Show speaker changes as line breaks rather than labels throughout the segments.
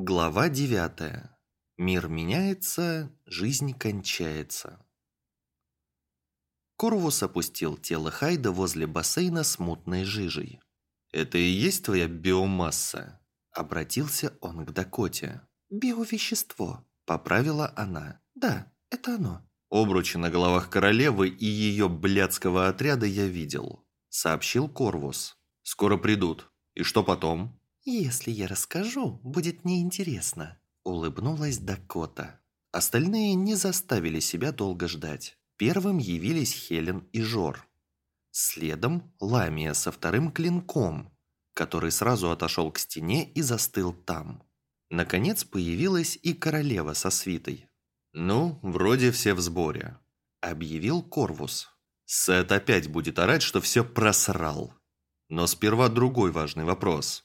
Глава 9. Мир меняется, жизнь кончается. Корвус опустил тело Хайда возле бассейна с мутной жижей. «Это и есть твоя биомасса?» Обратился он к Дакоте. «Биовещество», – поправила она. «Да, это оно». «Обручи на головах королевы и ее блядского отряда я видел», – сообщил Корвус. «Скоро придут. И что потом?» «Если я расскажу, будет неинтересно», – улыбнулась Дакота. Остальные не заставили себя долго ждать. Первым явились Хелен и Жор. Следом Ламия со вторым клинком, который сразу отошел к стене и застыл там. Наконец появилась и королева со свитой. «Ну, вроде все в сборе», – объявил Корвус. Сет опять будет орать, что все просрал. Но сперва другой важный вопрос.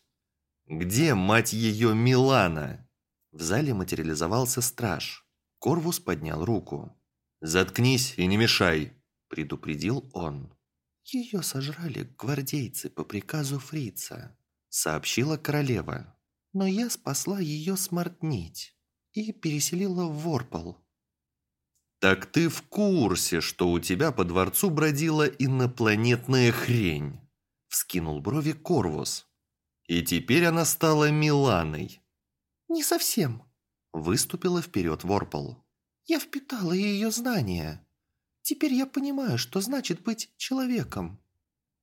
«Где, мать ее, Милана?» В зале материализовался страж. Корвус поднял руку. «Заткнись и не мешай», – предупредил он. «Ее сожрали гвардейцы по приказу фрица», – сообщила королева. «Но я спасла ее смортнить и переселила в Ворпол». «Так ты в курсе, что у тебя по дворцу бродила инопланетная хрень?» – вскинул брови Корвус. «И теперь она стала Миланой». «Не совсем», – выступила вперед Ворпол. Я впитала ее знания. Теперь я понимаю, что значит быть человеком».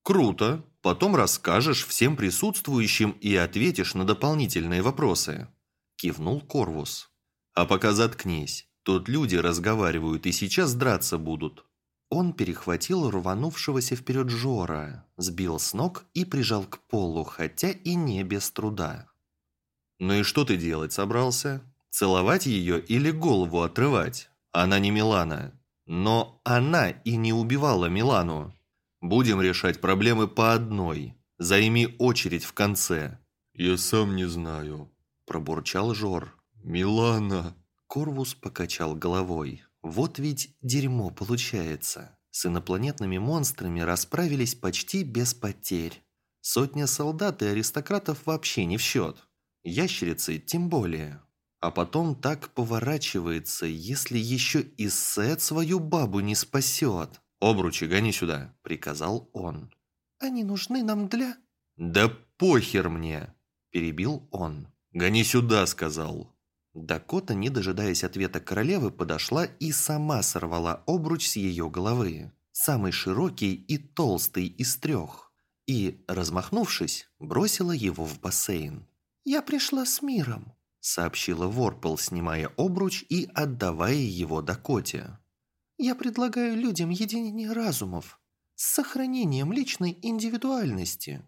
«Круто. Потом расскажешь всем присутствующим и ответишь на дополнительные вопросы», – кивнул Корвус. «А пока заткнись. Тут люди разговаривают и сейчас драться будут». Он перехватил рванувшегося вперед Жора, сбил с ног и прижал к полу, хотя и не без труда. «Ну и что ты делать собрался?» Целовать ее или голову отрывать? Она не Милана. Но она и не убивала Милану. Будем решать проблемы по одной. Займи очередь в конце. «Я сам не знаю», – пробурчал Жор. «Милана». Корвус покачал головой. «Вот ведь дерьмо получается. С инопланетными монстрами расправились почти без потерь. Сотня солдат и аристократов вообще не в счет. Ящерицы тем более. А потом так поворачивается, если еще и Сет свою бабу не спасет. «Обручи, гони сюда», – приказал он. «Они нужны нам для...» «Да похер мне!» – перебил он. «Гони сюда», – сказал. Дакота, не дожидаясь ответа королевы, подошла и сама сорвала обруч с ее головы. Самый широкий и толстый из трех. И, размахнувшись, бросила его в бассейн. «Я пришла с миром», сообщила Ворпл, снимая обруч и отдавая его Дакоте. «Я предлагаю людям единение разумов с сохранением личной индивидуальности.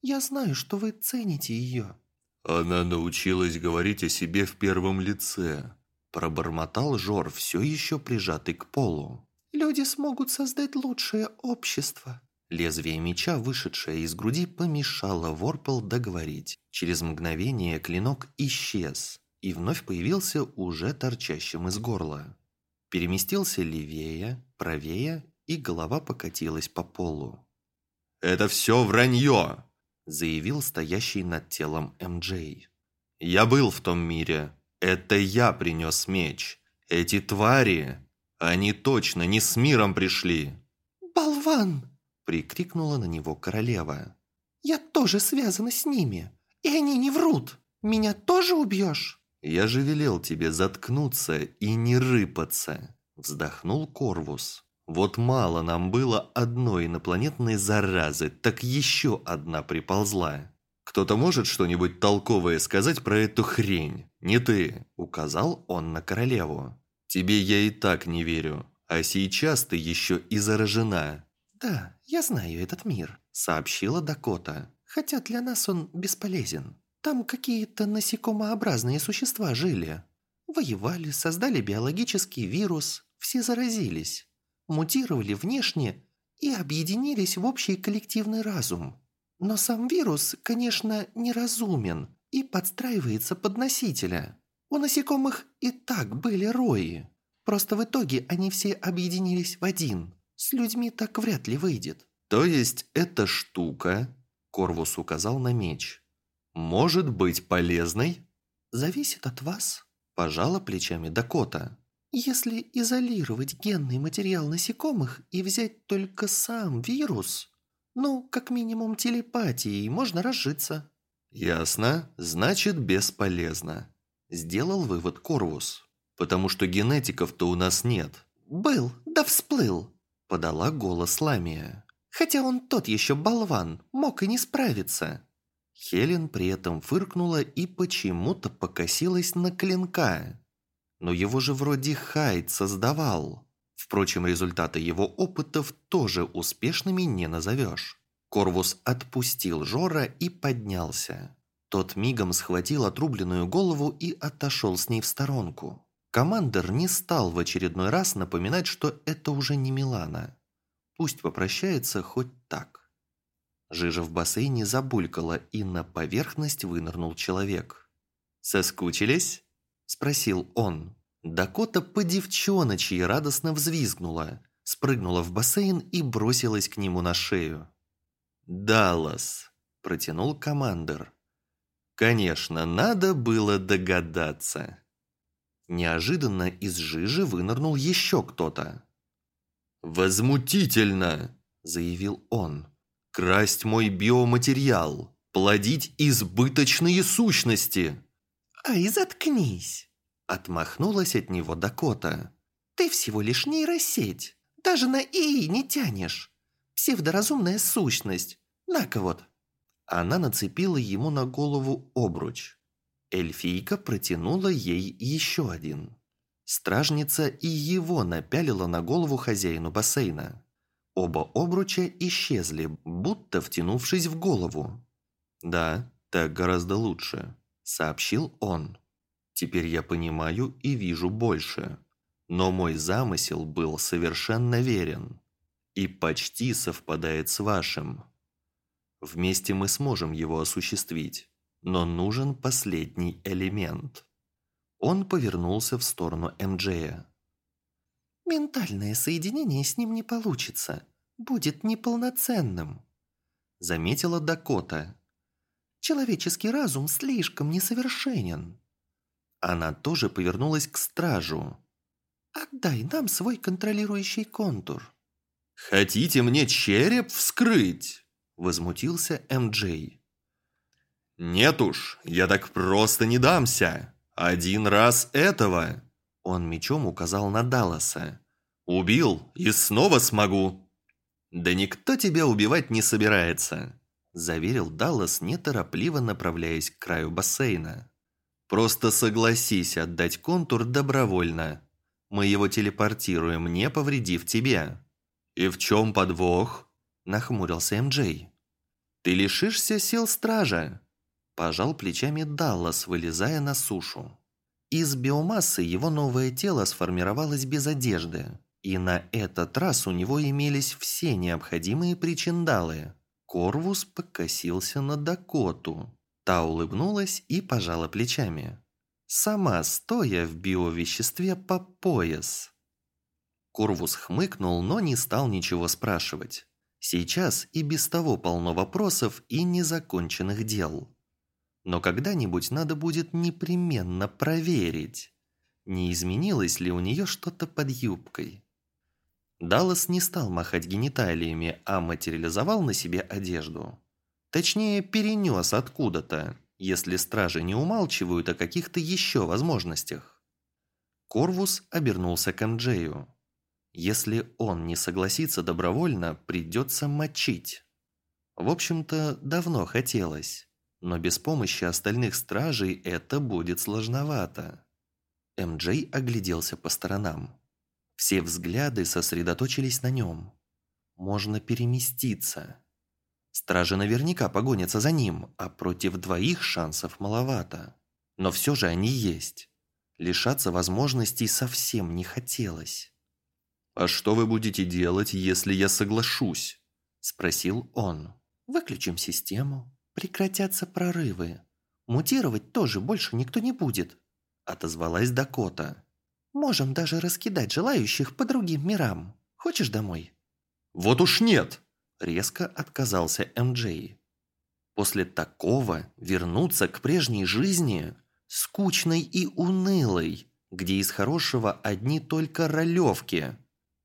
Я знаю, что вы цените ее».
«Она научилась говорить о себе в первом лице»,
пробормотал Жор, все еще прижатый к полу.
«Люди смогут создать лучшее общество»,
Лезвие меча, вышедшее из груди, помешало Ворпл договорить. Через мгновение клинок исчез и вновь появился уже торчащим из горла. Переместился левее, правее, и голова покатилась по полу.
«Это все вранье!»
– заявил стоящий над телом МД. «Я был в том мире. Это я принес меч. Эти твари, они точно не с миром пришли!»
«Болван!»
Прикрикнула на него королева.
«Я тоже связана с ними, и они не врут. Меня тоже убьешь?»
«Я же велел тебе заткнуться и не рыпаться», вздохнул Корвус. «Вот мало нам было одной инопланетной заразы, так еще одна приползла. Кто-то может что-нибудь толковое сказать про эту хрень? Не ты», указал он на королеву. «Тебе я и так не верю, а сейчас ты еще и заражена».
«Да, я знаю этот мир», – сообщила Дакота. «Хотя для нас он бесполезен. Там какие-то насекомообразные существа жили. Воевали, создали биологический вирус, все заразились, мутировали внешне и объединились в общий коллективный разум. Но сам вирус, конечно, неразумен и подстраивается под носителя. У насекомых и так были рои. Просто в итоге они все объединились в один – с людьми так вряд ли выйдет».
«То есть эта штука...» Корвус указал на меч. «Может быть полезной?»
зависит от вас», – пожала плечами Дакота. «Если изолировать генный материал насекомых и взять только сам вирус, ну, как минимум телепатией можно разжиться».
«Ясно, значит бесполезно», – сделал вывод Корвус. «Потому что генетиков-то у нас нет».
«Был, да всплыл», – подала голос Ламия. «Хотя он тот еще болван, мог и не справиться».
Хелен при этом фыркнула и почему-то покосилась на клинка. Но его же вроде Хайд создавал. Впрочем, результаты его опытов тоже успешными не назовешь. Корвус отпустил Жора и поднялся. Тот мигом схватил отрубленную голову и отошел с ней в сторонку. Командер не стал в очередной раз напоминать, что это уже не Милана. Пусть попрощается хоть так. Жижа в бассейне забулькала, и на поверхность вынырнул человек. «Соскучились?» – спросил он. Дакота по девчоночьи радостно взвизгнула, спрыгнула в бассейн и бросилась к нему на шею. «Даллас», – протянул командир. «Конечно, надо было догадаться». Неожиданно из жижи вынырнул еще кто-то. «Возмутительно!» – заявил он красть мой биоматериал, плодить избыточные сущности.
«Ай, заткнись!» – отмахнулась от него Дакота. «Ты всего лишь нейросеть, даже на ИИ не тянешь. Псевдоразумная сущность. На-ка вот!»
Она нацепила ему на голову обруч. Эльфийка протянула ей еще один. Стражница и его напялила на голову хозяину бассейна. Оба обруча исчезли, будто втянувшись в голову. «Да, так гораздо лучше», – сообщил он. «Теперь я понимаю и вижу больше. Но мой замысел был совершенно верен и почти совпадает с вашим. Вместе мы сможем его осуществить, но нужен последний элемент». Он повернулся в сторону МДЖа.
Ментальное соединение с ним не получится. Будет неполноценным», – заметила Дакота. «Человеческий разум слишком несовершенен».
Она тоже повернулась к стражу.
«Отдай нам свой контролирующий контур».
«Хотите мне череп вскрыть?» – возмутился М.Джей. «Нет уж, я так просто не дамся. Один раз этого!» Он мечом указал на Далласа. «Убил и снова смогу!» «Да никто тебя убивать не собирается», – заверил Даллас, неторопливо направляясь к краю бассейна. «Просто согласись отдать контур добровольно. Мы его телепортируем, не повредив тебе». «И в чем подвох?» – нахмурился МД. «Ты лишишься сил стража», – пожал плечами Даллас, вылезая на сушу. Из биомассы его новое тело сформировалось без одежды, и на этот раз у него имелись все необходимые причиндалы. Корвус покосился на Дакоту. Та улыбнулась и пожала плечами. Сама стоя в биовеществе по пояс. Корвус хмыкнул, но не стал ничего спрашивать. Сейчас и без того полно вопросов и незаконченных дел. Но когда-нибудь надо будет непременно проверить, не изменилось ли у нее что-то под юбкой. Даллас не стал махать гениталиями, а материализовал на себе одежду. Точнее, перенес откуда-то, если стражи не умалчивают о каких-то еще возможностях. Корвус обернулся к Анджею. Если он не согласится добровольно, придется мочить. В общем-то, давно хотелось но без помощи остальных стражей это будет сложновато. МД огляделся по сторонам. Все взгляды сосредоточились на нем. Можно переместиться. Стражи наверняка погонятся за ним, а против двоих шансов маловато. Но все же они есть. Лишаться возможностей совсем не хотелось. «А что вы будете делать, если я соглашусь?» – спросил он.
«Выключим систему», «Прекратятся прорывы. Мутировать тоже больше никто не будет», – отозвалась Дакота. «Можем даже раскидать желающих по другим мирам. Хочешь домой?»
«Вот уж нет!» – резко отказался МД. После такого вернуться к прежней жизни скучной и унылой, где из хорошего одни только ролевки.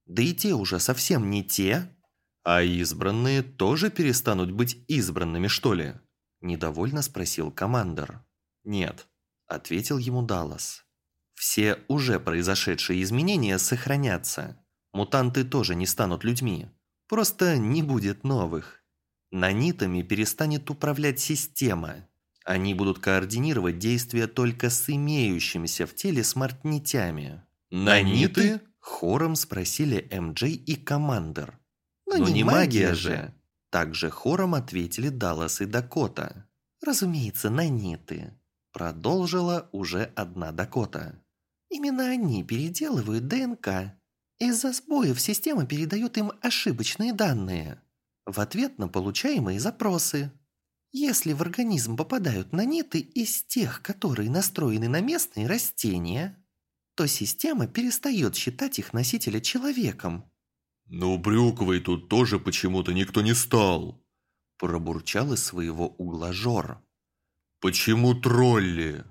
Да и те уже совсем не те.
А избранные тоже перестанут быть избранными, что ли? Недовольно спросил командор.
Нет, ответил ему Даллас. Все уже произошедшие изменения сохранятся. Мутанты тоже не станут людьми. Просто не будет новых. Нанитами перестанет управлять система. Они будут координировать действия только с имеющимися в теле смартнитями.
«Наниты?»
– хором спросили МД и Командер.
«Но, Но не магия же!»
Также хором ответили Даллас и Дакота. «Разумеется, наниты», – продолжила уже одна Дакота. «Именно они переделывают ДНК. Из-за сбоев система передает им ошибочные данные. В ответ на получаемые запросы. Если в организм попадают наниты из тех, которые настроены на местные растения, то система перестает считать их носителя человеком.
«Но брюквой тут тоже почему-то никто не стал», –
пробурчал из своего угла Жор.
«Почему тролли?»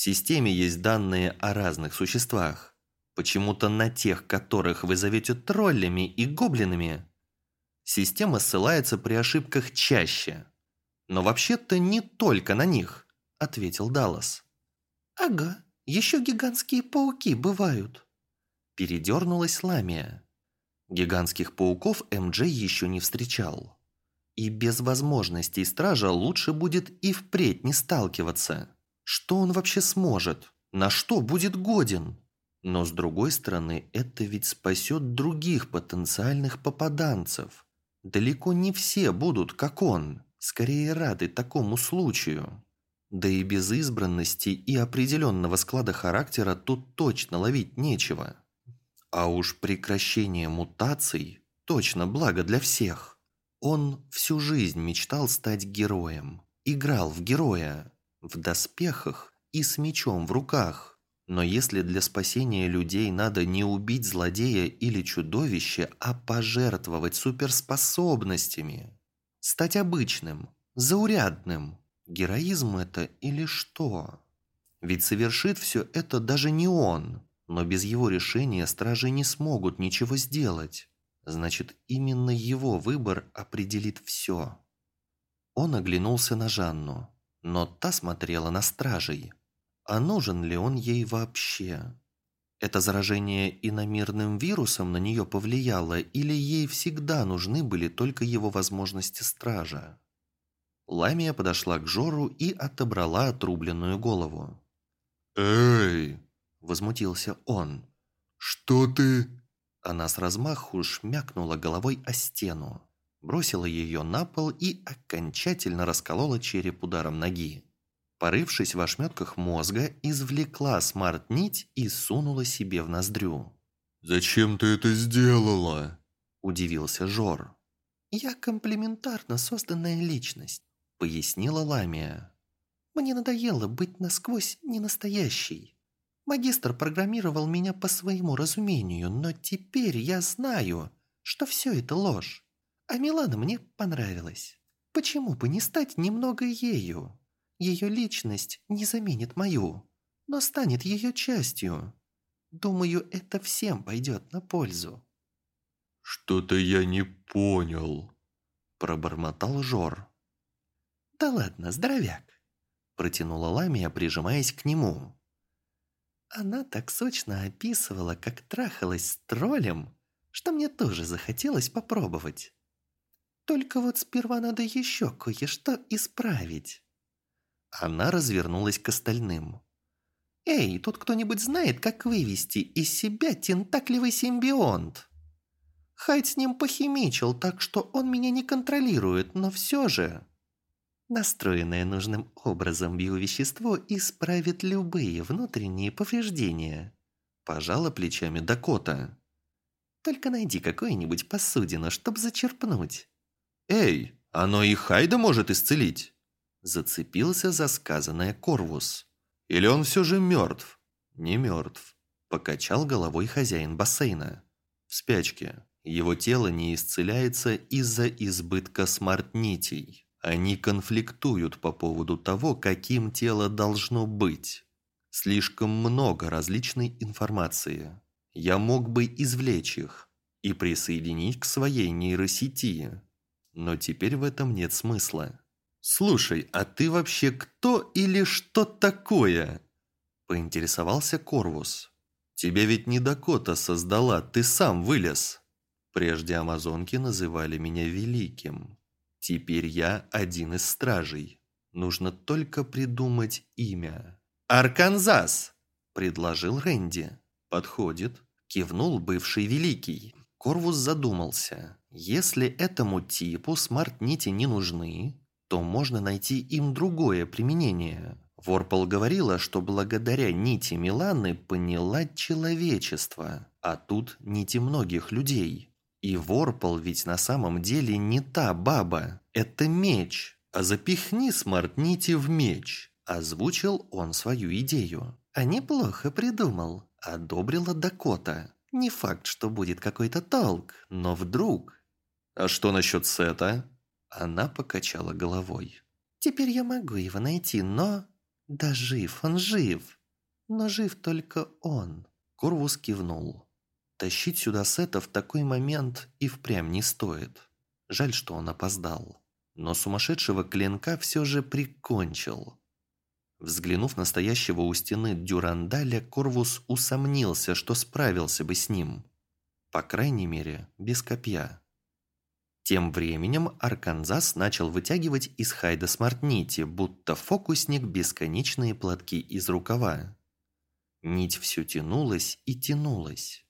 В системе есть данные о разных существах. Почему-то на тех, которых вы зовете троллями и гоблинами, система ссылается при ошибках чаще – но вообще-то не только на них, ответил Даллас. Ага, еще гигантские пауки бывают. Передернулась Ламия. Гигантских пауков МД еще не встречал. И без возможностей стража лучше будет и впредь не сталкиваться. Что он вообще сможет? На что будет годен? Но с другой стороны, это ведь спасет других потенциальных попаданцев. Далеко не все будут, как он скорее рады такому случаю. Да и без избранности и определенного склада характера тут точно ловить нечего. А уж прекращение мутаций точно благо для всех. Он всю жизнь мечтал стать героем. Играл в героя. В доспехах и с мечом в руках. Но если для спасения людей надо не убить злодея или чудовище, а пожертвовать суперспособностями, Стать обычным, заурядным. Героизм это или что? Ведь совершит все это даже не он. Но без его решения стражи не смогут ничего сделать. Значит, именно его выбор определит все. Он оглянулся на Жанну, но та смотрела на стражей. А нужен ли он ей вообще? Это заражение иномирным вирусом на нее повлияло, или ей всегда нужны были только его возможности стража? Ламия подошла к Жору и отобрала отрубленную голову.
«Эй!»
– возмутился он.
«Что ты?»
Она с размаху шмякнула головой о стену, бросила ее на пол и окончательно расколола череп ударом ноги. Порывшись в ошметках мозга, извлекла смарт-нить и сунула себе в ноздрю.
«Зачем ты это сделала?»
– удивился Жор. «Я комплементарно созданная личность», – пояснила Ламия. «Мне надоело быть насквозь ненастоящей. Магистр программировал меня по своему разумению, но теперь я знаю, что все это ложь. А Милана мне понравилась. Почему бы не стать немного ею?» Ее личность не заменит мою, но станет ее частью. Думаю, это всем пойдет на пользу».
«Что-то я не понял», –
пробормотал Жор. «Да ладно, здоровяк», – протянула Ламия, прижимаясь к нему. Она так сочно описывала, как трахалась с троллем, что мне тоже захотелось попробовать. Только вот сперва надо еще кое-что исправить. Она развернулась к остальным. «Эй, тут кто-нибудь знает, как вывести из себя тентакливый симбионт?» Хайд с ним похимичил, так что он меня не контролирует, но все же... Настроенное нужным образом биовещество исправит любые внутренние повреждения. Пожала плечами Дакота. Только найди какое-нибудь посудину, чтобы зачерпнуть.
Эй, оно и Хайда может исцелить?
Зацепился за сказанное Корвус.
Или он все же мертв?
Не мертв. Покачал головой хозяин бассейна. В спячке. Его тело не исцеляется из-за избытка смарт-нитей. Они конфликтуют по поводу того, каким тело должно быть. Слишком много различной информации. Я мог бы извлечь их и присоединить к своей нейросети. Но теперь в этом нет смысла. «Слушай, а ты вообще кто или что такое?» Поинтересовался Корвус. «Тебя ведь не Дакота создала, ты сам вылез». Прежде амазонки называли меня Великим. Теперь я один из стражей. Нужно только придумать имя. «Арканзас!» – предложил Рэнди. «Подходит», – кивнул бывший Великий. Корвус задумался. Если этому типу смарт-нити не нужны, то можно найти им другое применение. Ворпол говорила, что благодаря нити Миланы поняла человечество, а тут нити многих людей. И Ворпол ведь на самом деле не та баба, это меч. А запихни смарт-нити в меч. Озвучил он свою идею. А неплохо придумал. Одобрила Дакота. Не факт, что будет какой-то толк, но вдруг... А что насчет Сета? Она покачала головой. Теперь я могу его найти, но... Да жив, он жив. Но жив только он. Курвус кивнул. Тащить сюда Сета в такой момент и впрямь не стоит. Жаль, что он опоздал. Но сумасшедшего клинка все же прикончил. Взглянув на стоящего у стены Дюрандаля, Корвус усомнился, что справился бы с ним. По крайней мере, без копья. Тем временем Арканзас начал вытягивать из Хайда смарт-нити, будто фокусник бесконечные платки из рукава. Нить все тянулась и тянулась.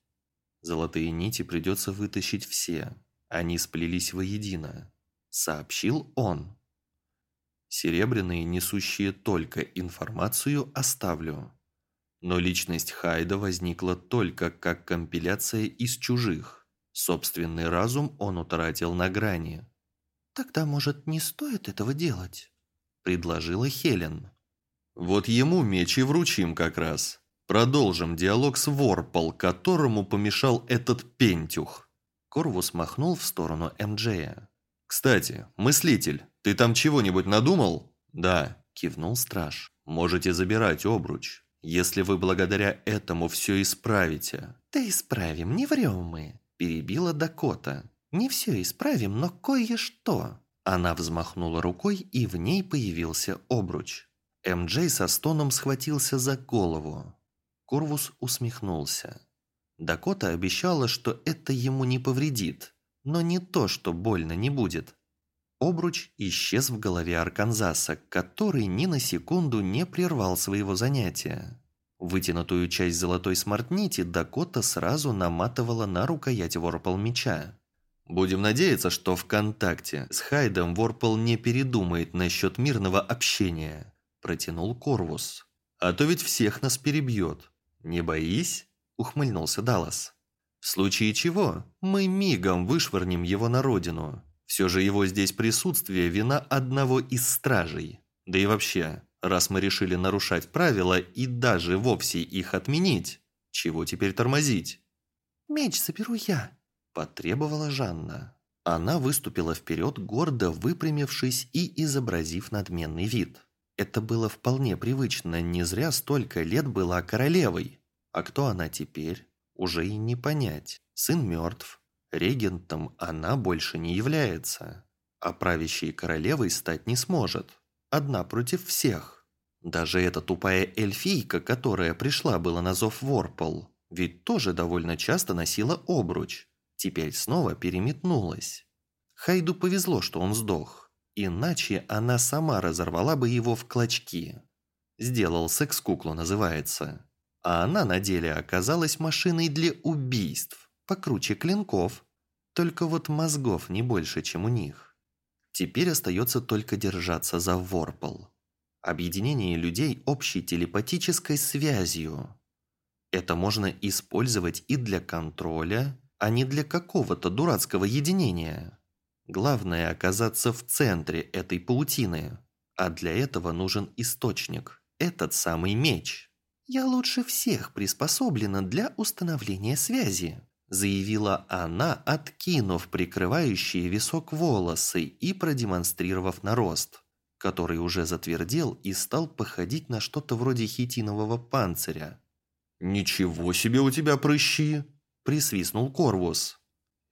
Золотые нити придется вытащить все. Они сплелись воедино. Сообщил он. Серебряные, несущие только информацию, оставлю. Но личность Хайда возникла только как компиляция из чужих. Собственный разум он утратил на грани. «Тогда, может, не стоит этого делать?» – предложила Хелен. «Вот ему меч и вручим как раз. Продолжим диалог с Ворпол, которому помешал этот пентюх». Корвус махнул в сторону МДЖя. «Кстати, мыслитель, ты там чего-нибудь надумал?» «Да», – кивнул страж. «Можете забирать обруч, если вы благодаря этому все исправите». «Да исправим, не врем мы», – перебила Дакота. «Не все исправим, но кое-что». Она взмахнула рукой, и в ней появился обруч. МД со стоном схватился за голову. Корвус усмехнулся. Дакота обещала, что это ему не повредит, но не то, что больно не будет. Обруч исчез в голове Арканзаса, который ни на секунду не прервал своего занятия. Вытянутую часть золотой смарт-нити Дакота сразу наматывала на рукоять ворпал-меча. Будем надеяться, что в контакте с Хайдом Ворпол не передумает насчет мирного общения, протянул Корвус. А то ведь всех нас перебьет. Не боись, ухмыльнулся Даллас. В случае чего, мы мигом вышвырнем его на родину. Все же его здесь присутствие – вина одного из стражей. Да и вообще, раз мы решили нарушать правила и даже вовсе их отменить, чего теперь тормозить? «Меч заберу я», – потребовала Жанна. Она выступила вперед, гордо выпрямившись и изобразив надменный вид. Это было вполне привычно, не зря столько лет была королевой. А кто она теперь? уже и не понять. Сын мертв, регентом она больше не является, а правящей королевой стать не сможет. Одна против всех. Даже эта тупая эльфийка, которая пришла была на зов Ворпол, ведь тоже довольно часто носила обруч. Теперь снова переметнулась. Хайду повезло, что он сдох. Иначе она сама разорвала бы его в клочки. Сделал секс-куклу, называется а она на деле оказалась машиной для убийств, покруче клинков. Только вот мозгов не больше, чем у них. Теперь остается только держаться за Ворпол. Объединение людей общей телепатической связью. Это можно использовать и для контроля, а не для какого-то дурацкого единения. Главное оказаться в центре этой паутины, а для этого нужен источник, этот самый меч. «Я лучше всех приспособлена для установления связи», заявила она, откинув прикрывающие висок волосы и продемонстрировав нарост, который уже затвердел и стал походить на что-то вроде хитинового панциря.
«Ничего себе у тебя прыщи!» – присвистнул Корвус.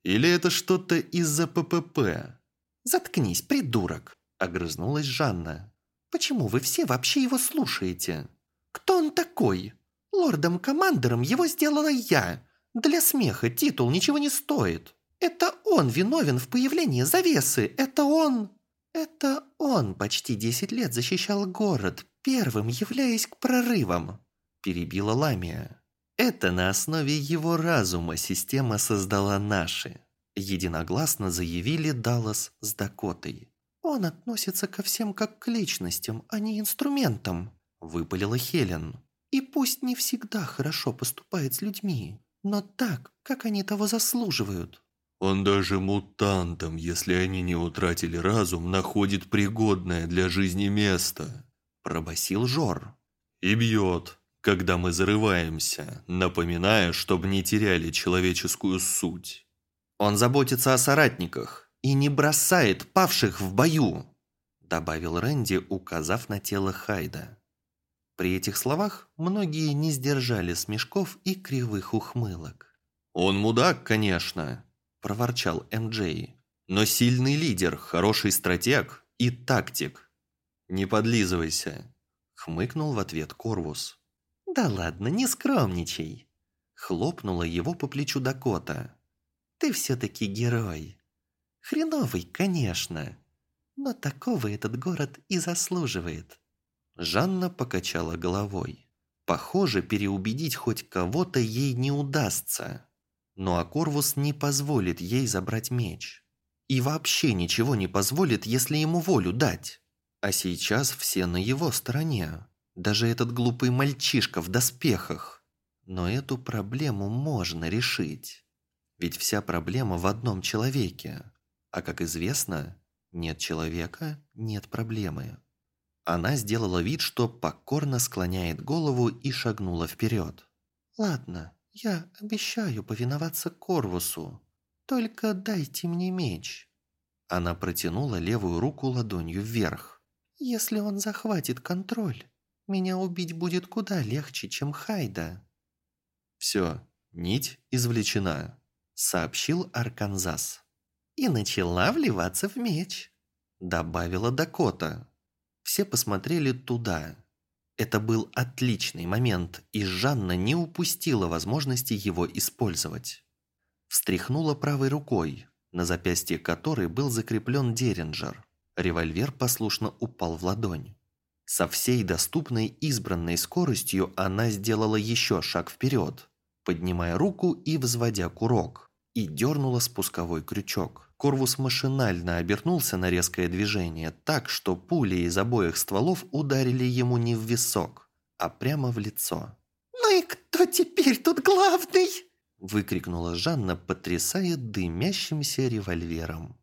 «Или это что-то из-за ППП?»
«Заткнись, придурок!» – огрызнулась Жанна. «Почему вы все вообще его слушаете? Кто он такой? Лордом-командером его сделала я. Для смеха титул ничего не стоит. Это он виновен в появлении завесы. Это он... Это он почти десять лет защищал город, первым являясь к прорывам перебила Ламия. Это на основе его разума система создала наши. Единогласно заявили Даллас с Дакотой. Он относится ко всем как к личностям, а не инструментам, выпалила Хелен. И пусть не всегда хорошо поступает с людьми, но так, как они того заслуживают.
Он даже мутантам, если они не утратили разум, находит пригодное для жизни место,
пробасил Жор.
И бьет, когда мы зарываемся, напоминая, чтобы не теряли человеческую суть.
Он заботится о соратниках и не бросает павших в бою, добавил Рэнди, указав на тело Хайда. При этих словах многие не сдержали смешков и кривых ухмылок.
«Он мудак, конечно», – проворчал М.Джей. «Но сильный лидер, хороший стратег и тактик». «Не подлизывайся», – хмыкнул в ответ Корвус.
«Да ладно, не скромничай!» Хлопнула его по плечу Дакота. «Ты все-таки герой. Хреновый, конечно, но такого этот город и заслуживает». Жанна покачала головой. Похоже, переубедить хоть кого-то ей не удастся. Но Акорвус не позволит ей забрать меч. И вообще ничего не позволит, если ему волю дать. А сейчас все на его стороне. Даже этот глупый мальчишка в доспехах. Но эту проблему можно решить. Ведь вся проблема в одном человеке. А как известно, нет человека – нет проблемы. Она сделала вид, что покорно склоняет голову и шагнула вперед. «Ладно, я обещаю повиноваться Корвусу. Только дайте мне меч». Она протянула левую руку ладонью вверх. «Если он захватит контроль, меня убить будет куда легче, чем Хайда».
«Все, нить извлечена», — сообщил Арканзас.
«И начала вливаться в меч», — добавила Дакота. Все посмотрели туда. Это был отличный момент, и Жанна не упустила возможности его использовать. Встряхнула правой рукой, на запястье которой был закреплен Деринджер. Револьвер послушно упал в ладонь. Со всей доступной избранной скоростью она сделала еще шаг вперед, поднимая руку и взводя курок, и дернула спусковой крючок. Корвус машинально обернулся на резкое движение так, что пули из обоих стволов ударили ему не в висок, а прямо в лицо.
«Ну и кто теперь тут главный?»
выкрикнула Жанна, потрясая дымящимся револьвером.